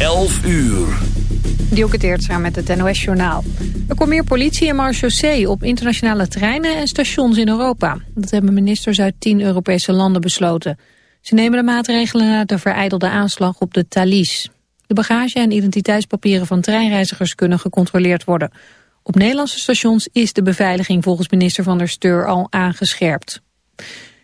11 uur. Dielke Teertstra met het NOS-journaal. Er komt meer politie en marechaussee op internationale treinen en stations in Europa. Dat hebben ministers uit tien Europese landen besloten. Ze nemen de maatregelen na de vereidelde aanslag op de Thalys. De bagage en identiteitspapieren van treinreizigers kunnen gecontroleerd worden. Op Nederlandse stations is de beveiliging volgens minister Van der Steur al aangescherpt.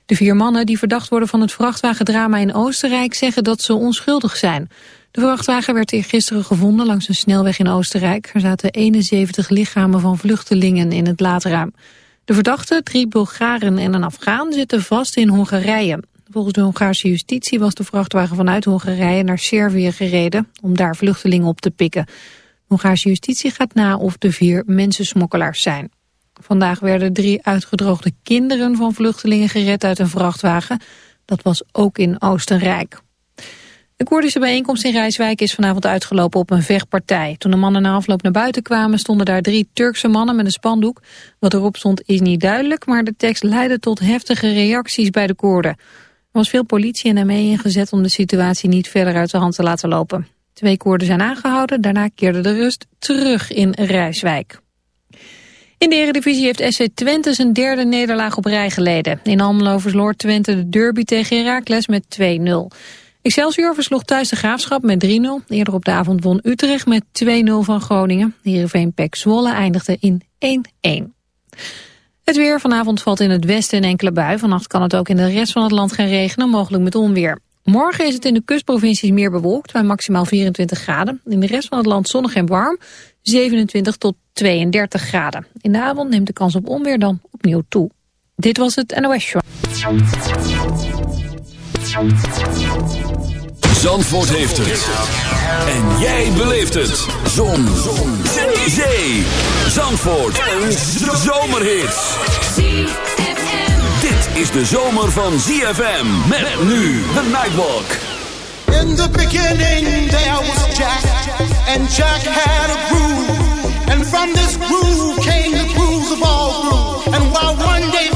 De vier mannen die verdacht worden van het vrachtwagendrama in Oostenrijk zeggen dat ze onschuldig zijn. De vrachtwagen werd gisteren gevonden langs een snelweg in Oostenrijk. Er zaten 71 lichamen van vluchtelingen in het laadruim. De verdachten, drie Bulgaren en een Afghaan, zitten vast in Hongarije. Volgens de Hongaarse justitie was de vrachtwagen vanuit Hongarije naar Servië gereden om daar vluchtelingen op te pikken. De Hongaarse justitie gaat na of de vier mensensmokkelaars zijn. Vandaag werden drie uitgedroogde kinderen van vluchtelingen gered uit een vrachtwagen. Dat was ook in Oostenrijk. De Koerdische bijeenkomst in Rijswijk is vanavond uitgelopen op een vechtpartij. Toen de mannen na afloop naar buiten kwamen stonden daar drie Turkse mannen met een spandoek. Wat erop stond is niet duidelijk, maar de tekst leidde tot heftige reacties bij de Koerden. Er was veel politie en ME ingezet om de situatie niet verder uit de hand te laten lopen. Twee Koerden zijn aangehouden, daarna keerde de rust terug in Rijswijk. In de Eredivisie heeft SC Twente zijn derde nederlaag op rij geleden. In Almelo verloor Twente de derby tegen Heracles met 2-0. Excelsior versloeg thuis de Graafschap met 3-0. Eerder op de avond won Utrecht met 2-0 van Groningen. Heerenveen Pek Zwolle eindigde in 1-1. Het weer vanavond valt in het westen een enkele bui. Vannacht kan het ook in de rest van het land gaan regenen, mogelijk met onweer. Morgen is het in de kustprovincies meer bewolkt, bij maximaal 24 graden. In de rest van het land zonnig en warm, 27 tot 32 graden. In de avond neemt de kans op onweer dan opnieuw toe. Dit was het NOS Show. Zandvoort heeft het. En jij beleeft het. Zon. Zon. Zee. Zandvoort. Een zomerhit. Dit is de zomer van ZFM. Met nu de Nightwalk. In the beginning there was Jack. And Jack had a groove. And from this groove came the grooves of all grooves. And while one day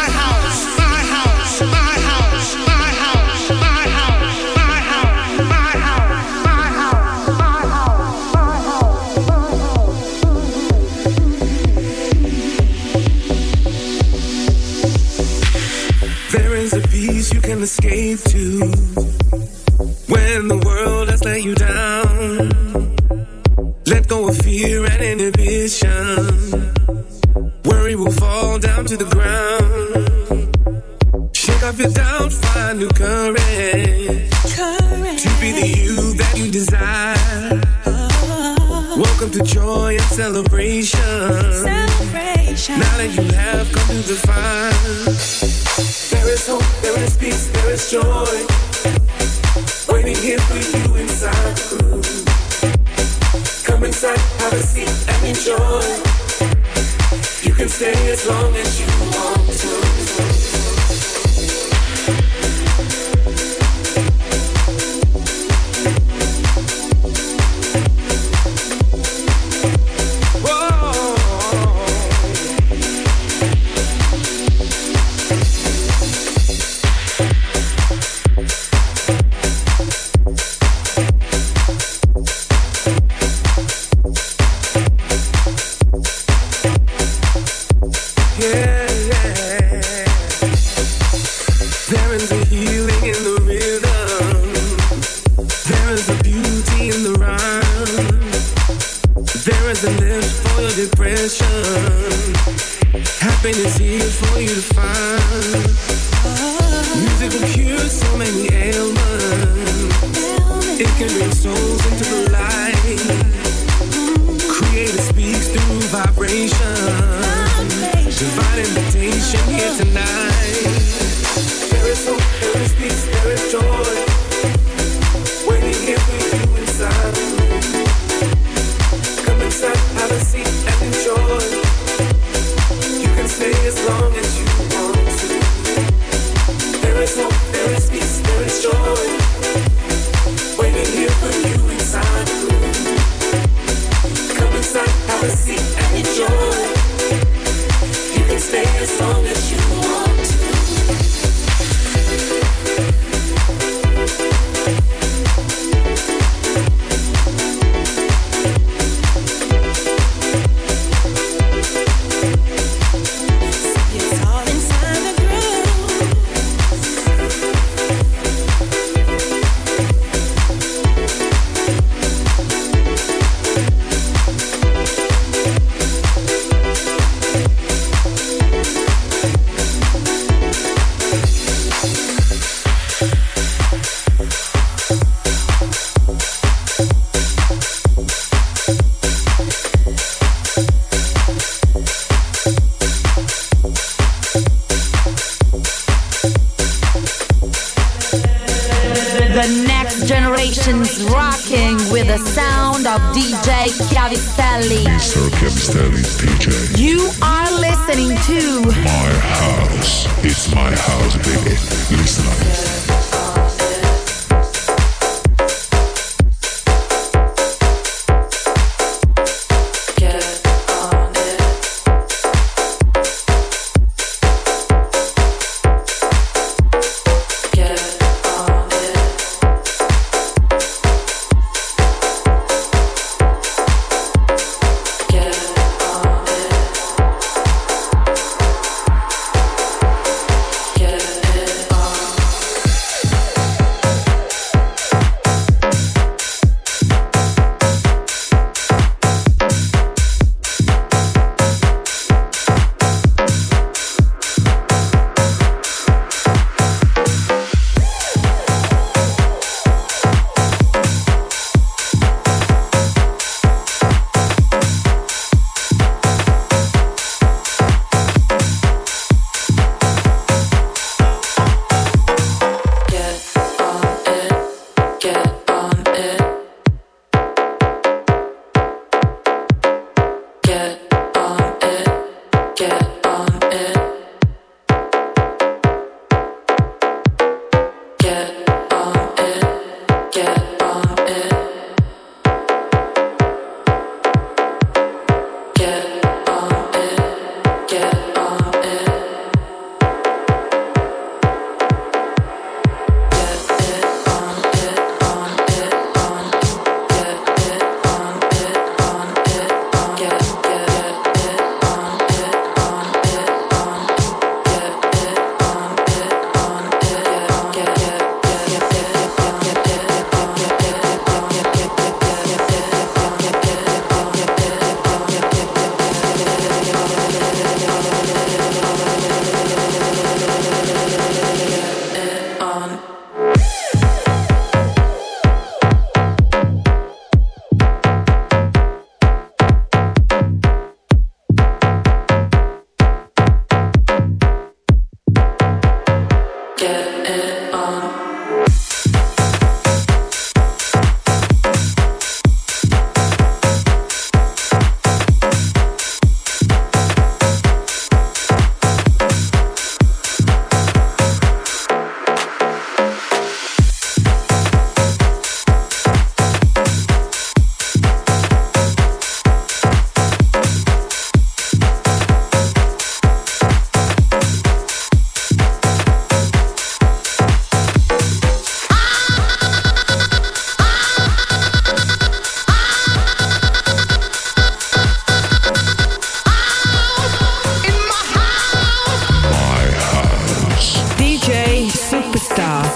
can escape to when the world has let you down. Let go of fear and inhibition. Worry will fall down to the ground. Shake off your doubt, find new courage. To be the you that you desire. Welcome to joy and celebration. Now that you have come to define. There is hope, there is peace, there is joy. Waiting here for you inside the room. Come inside, have a seat and enjoy. You can stay as long as you want to.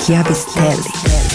Chiavistelli. Chiavistelli.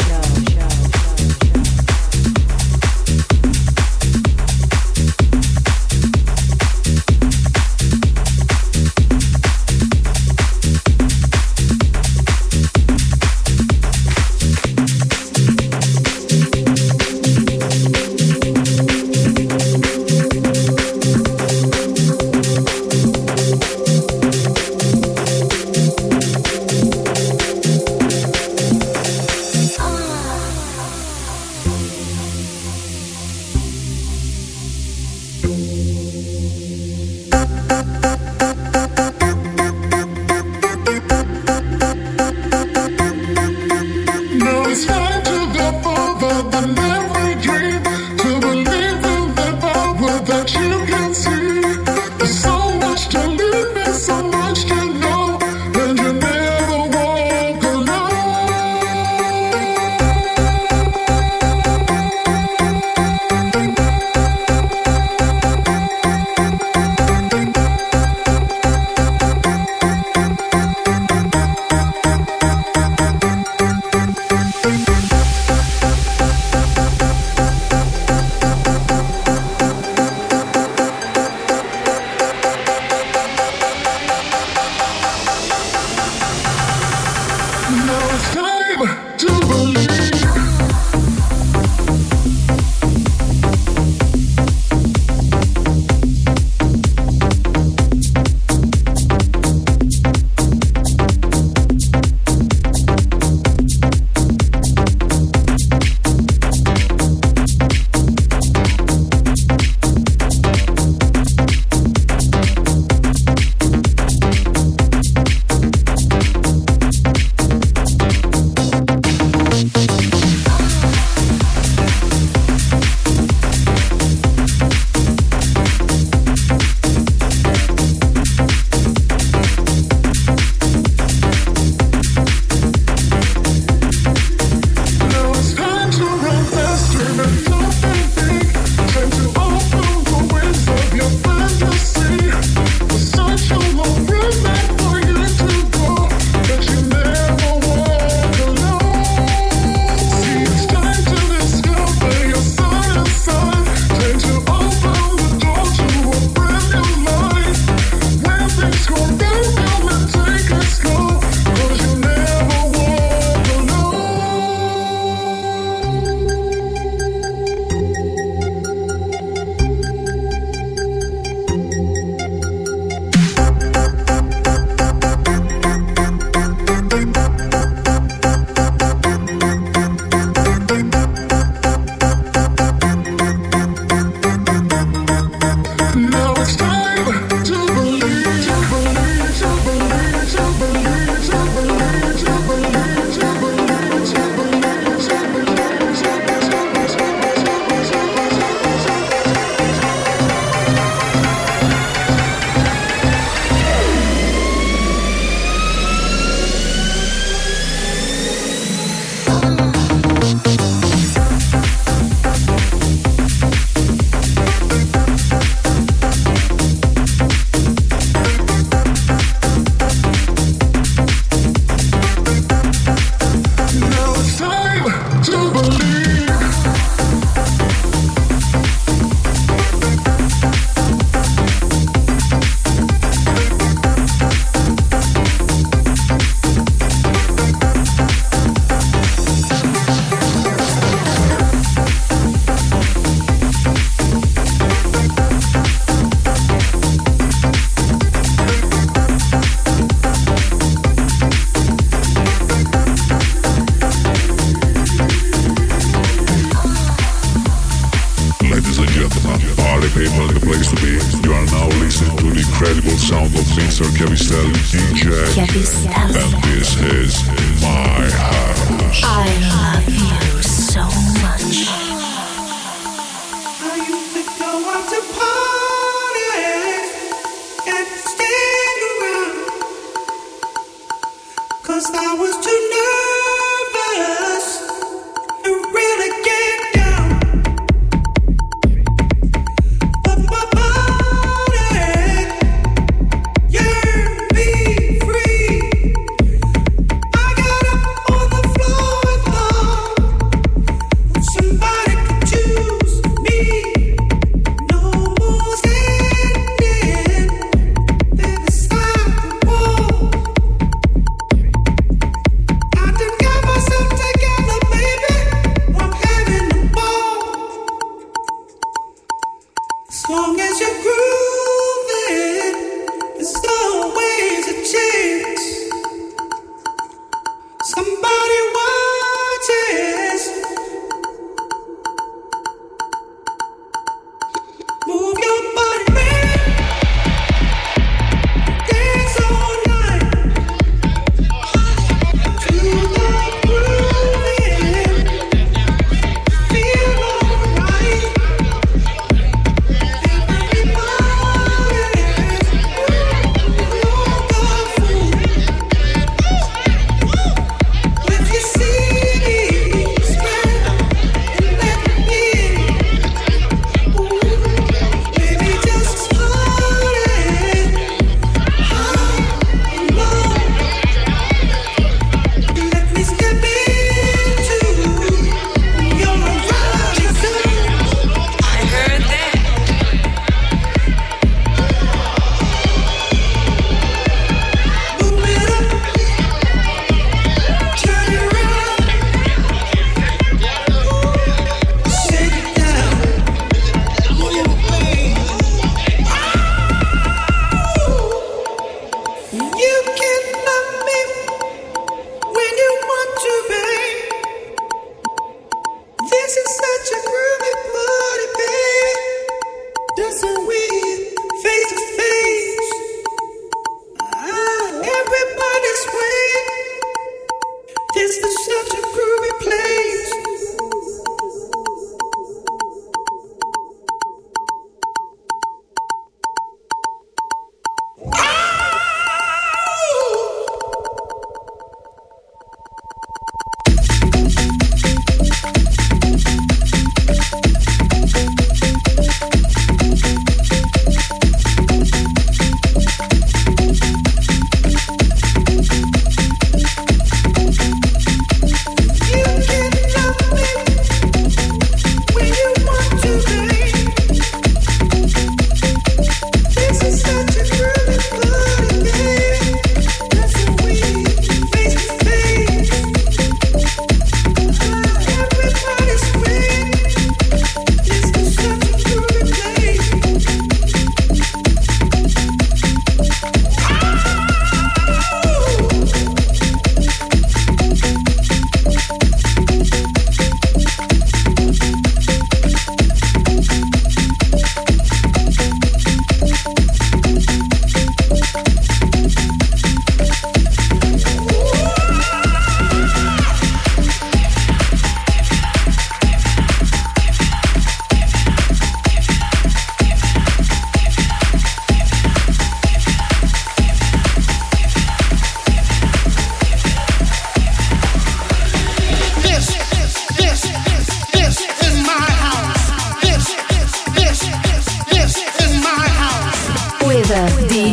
Cause I was too nervous.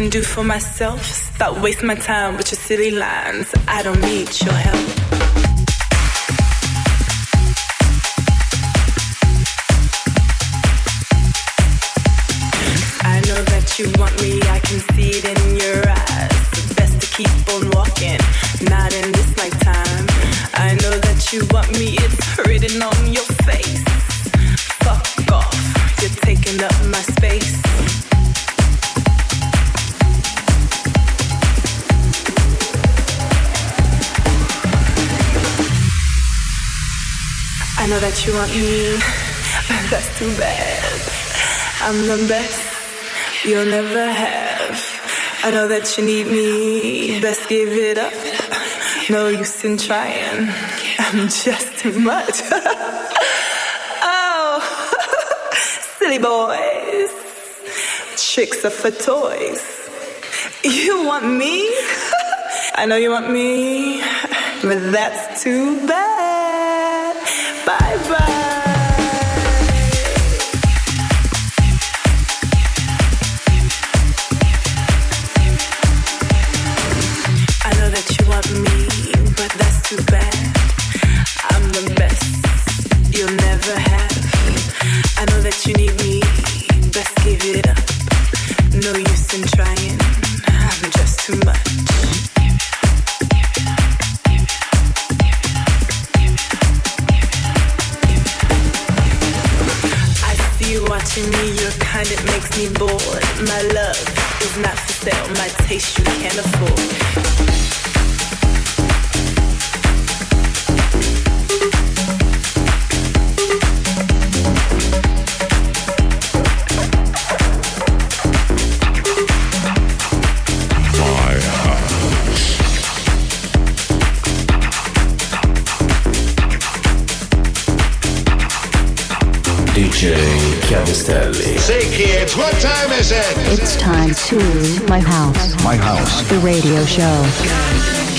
can do for myself. Stop wasting my time with your silly lines. I don't need your help. you want me, but that's too bad. I'm the best you'll never have. I know that you need me, best give it up. No use in trying, I'm just too much. oh, silly boys, tricks are for toys. You want me? I know you want me, but that's too bad. The radio show.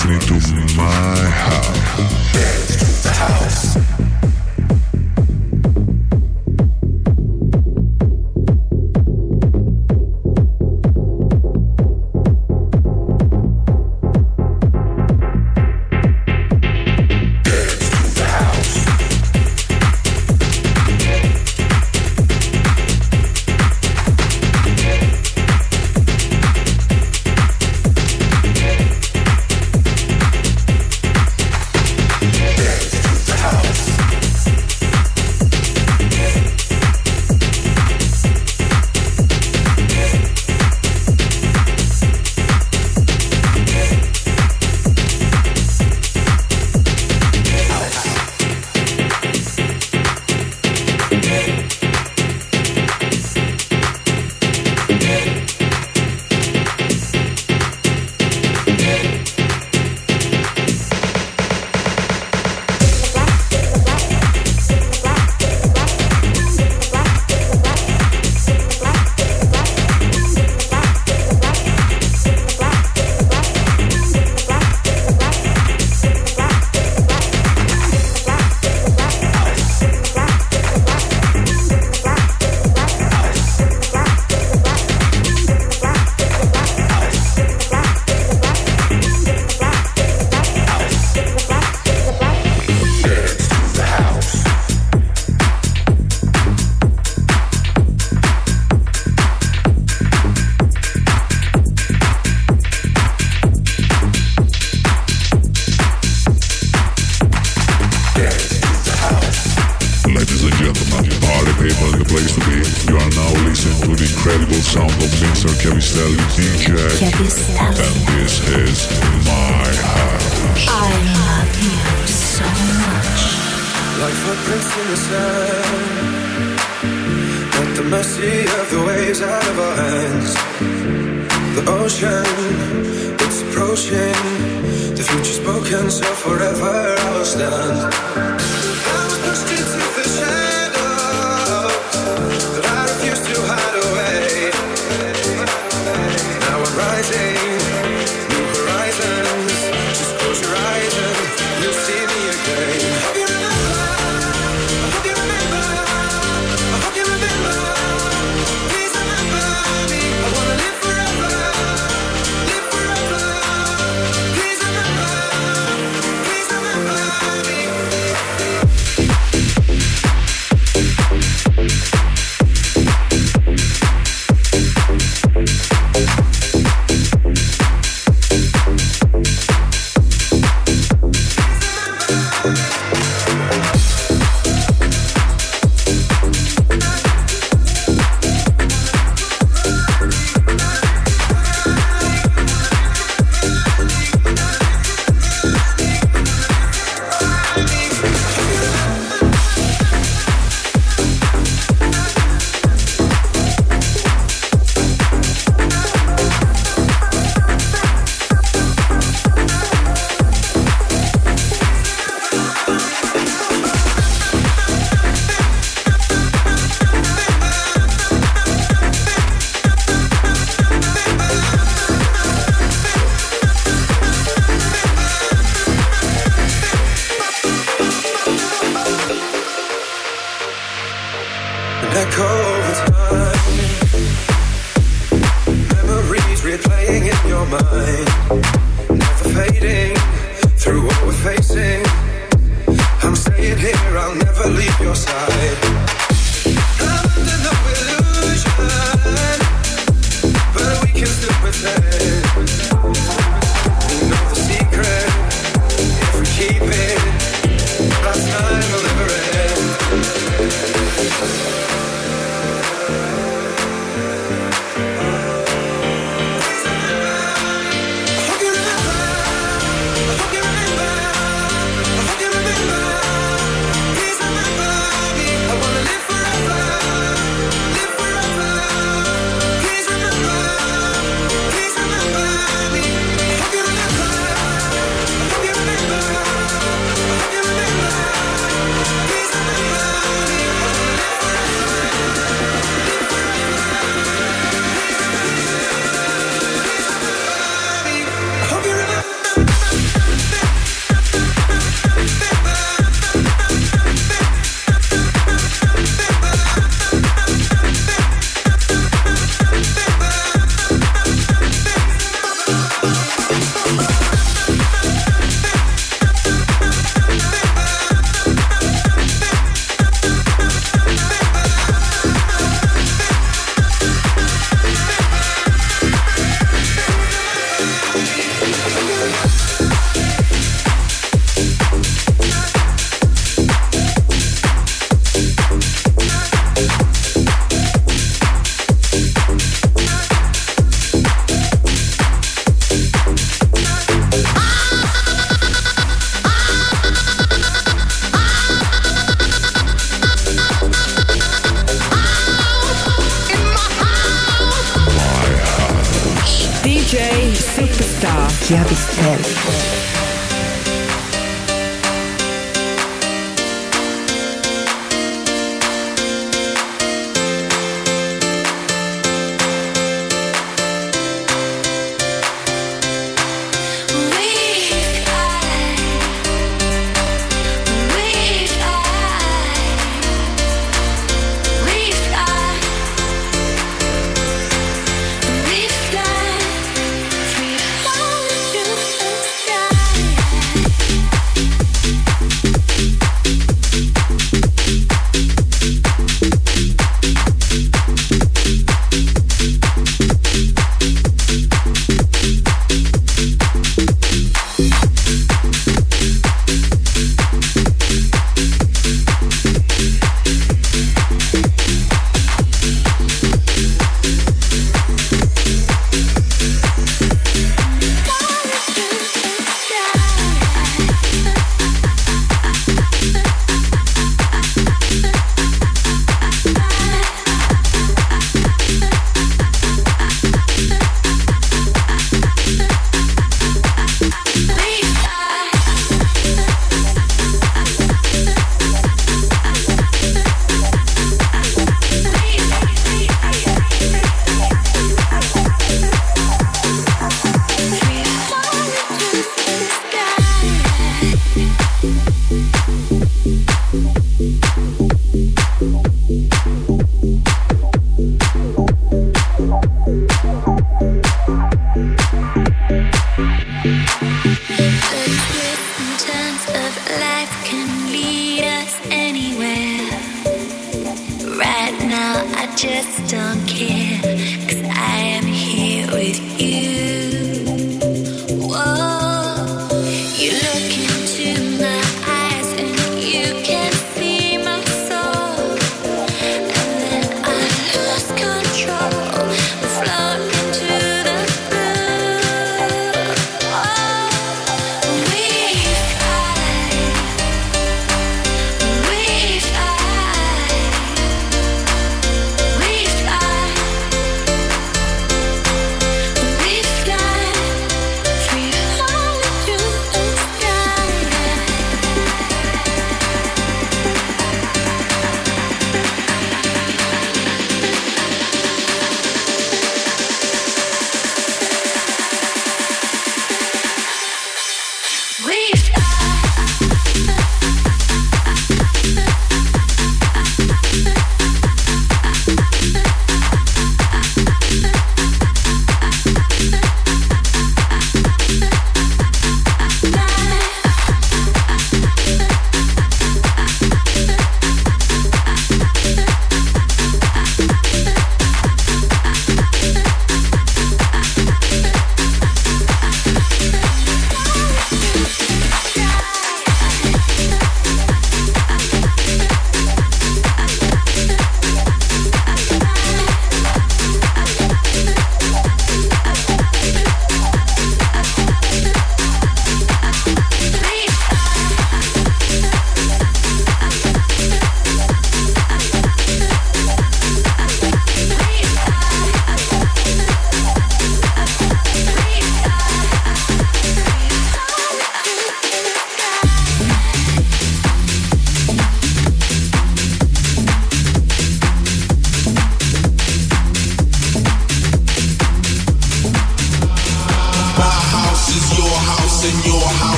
Sinto o mar.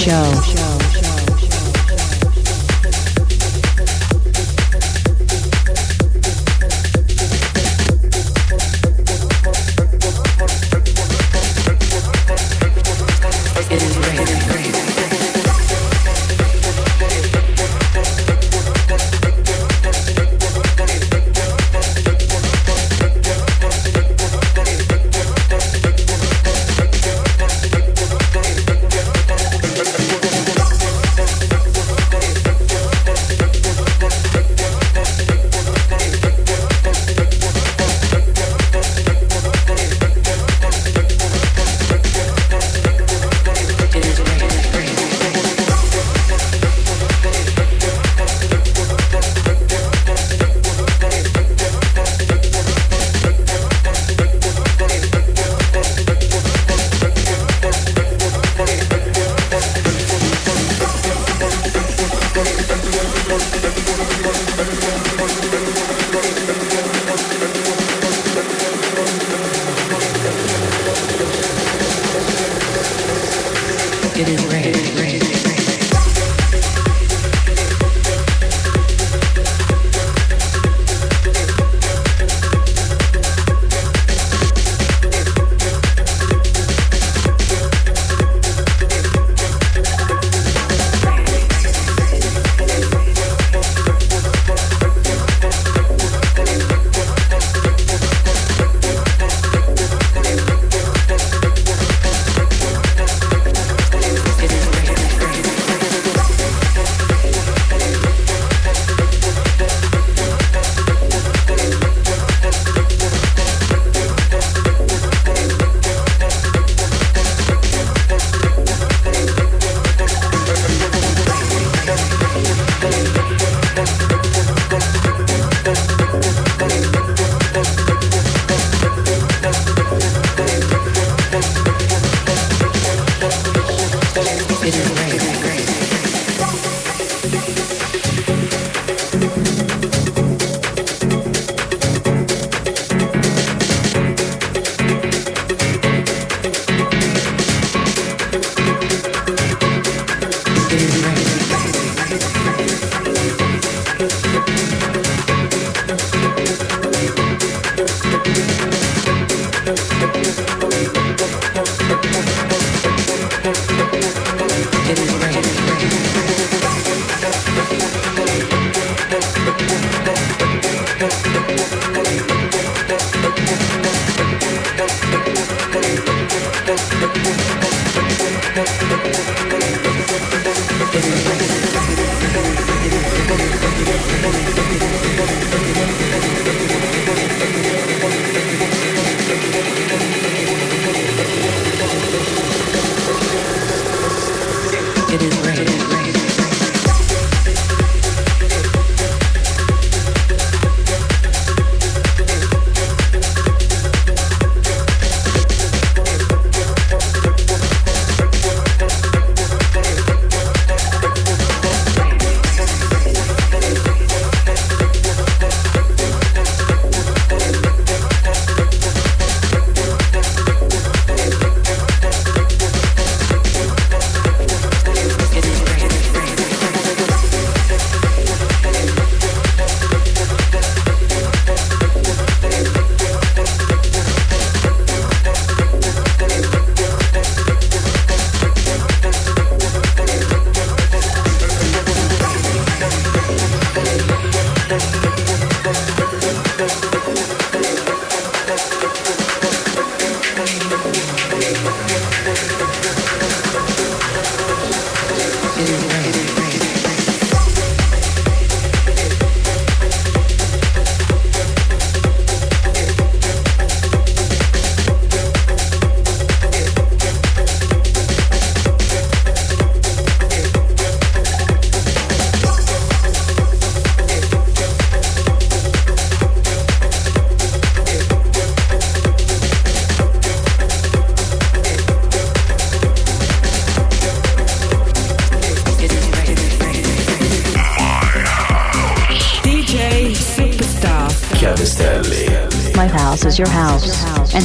Show. Friday.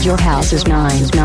your house is 9 9